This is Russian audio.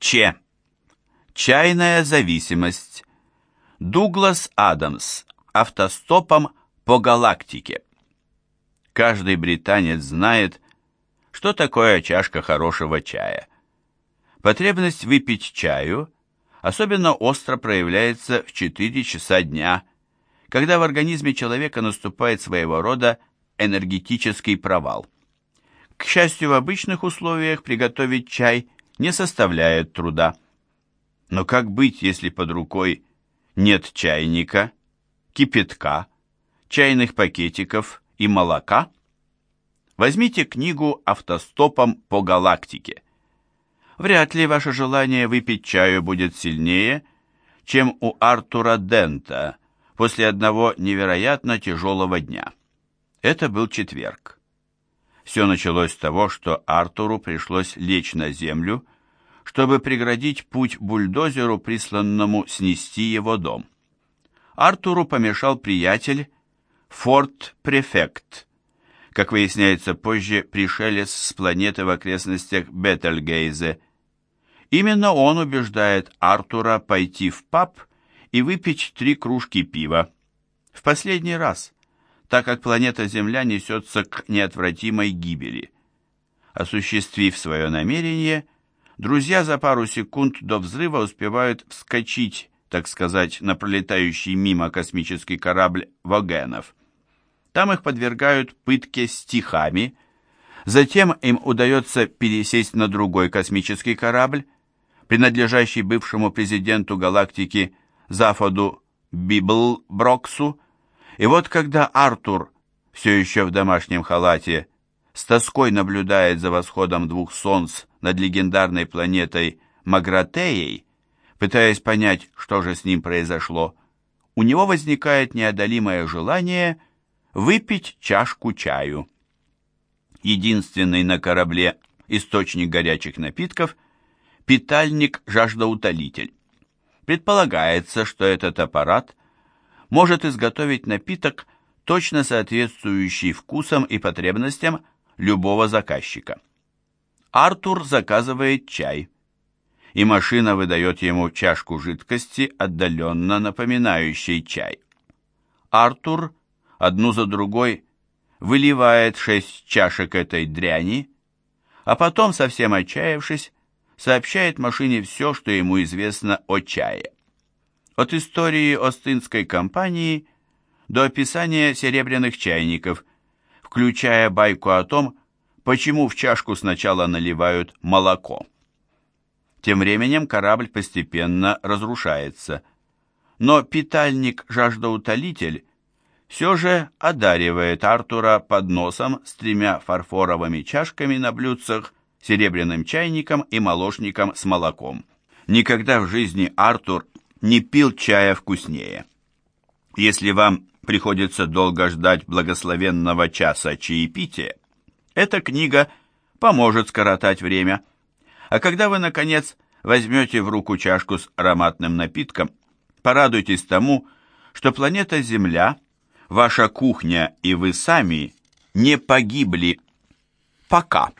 Ч. Чайная зависимость. Дуглас Адамс. Автостопом по галактике. Каждый британец знает, что такое чашка хорошего чая. Потребность выпить чаю особенно остро проявляется в 4 часа дня, когда в организме человека наступает своего рода энергетический провал. К счастью, в обычных условиях приготовить чай не составляет труда. Но как быть, если под рукой нет чайника, кипятка, чайных пакетиков и молока? Возьмите книгу «Автостопом по галактике». Вряд ли ваше желание выпить чаю будет сильнее, чем у Артура Дента после одного невероятно тяжелого дня. Это был четверг. Все началось с того, что Артуру пришлось лечь на землю, чтобы преградить путь бульдозеру, присланному снести его дом. Артуру помешал приятель Форт Префект, как выясняется позже, пришелец с планеты в окрестностях Бетельгейзе. Именно он убеждает Артура пойти в паб и выпить три кружки пива. В последний раз, так как планета Земля несется к неотвратимой гибели. Осуществив свое намерение, друзья за пару секунд до взрыва успевают вскочить, так сказать, на пролетающий мимо космический корабль Вогенов. Там их подвергают пытке стихами, затем им удается пересесть на другой космический корабль, принадлежащий бывшему президенту галактики Зафоду Библброксу, и вот когда Артур, все еще в домашнем халате, с тоской наблюдает за восходом двух солнц над легендарной планетой Магратеей, пытаясь понять, что же с ним произошло, у него возникает неодолимое желание выпить чашку чаю. Единственный на корабле источник горячих напитков – питальник-жаждоутолитель. Предполагается, что этот аппарат может изготовить напиток, точно соответствующий вкусам и потребностям любого заказчика. Артур заказывает чай, и машина выдает ему чашку жидкости, отдаленно напоминающей чай. Артур одну за другой выливает шесть чашек этой дряни, а потом, совсем отчаявшись, сообщает машине все, что ему известно о чае. От истории Остинской компании до описания серебряных чайников, включая байку о том, почему в чашку сначала наливают молоко. Тем временем корабль постепенно разрушается, но питальник-жаждоутолитель все же одаривает Артура подносом с тремя фарфоровыми чашками на блюдцах, серебряным чайником и молочником с молоком. Никогда в жизни Артур не пил чая вкуснее. Если вам приходится долго ждать благословенного часа чаепития, эта книга поможет скоротать время. А когда вы, наконец, возьмете в руку чашку с ароматным напитком, порадуйтесь тому, что планета Земля, ваша кухня и вы сами не погибли пока.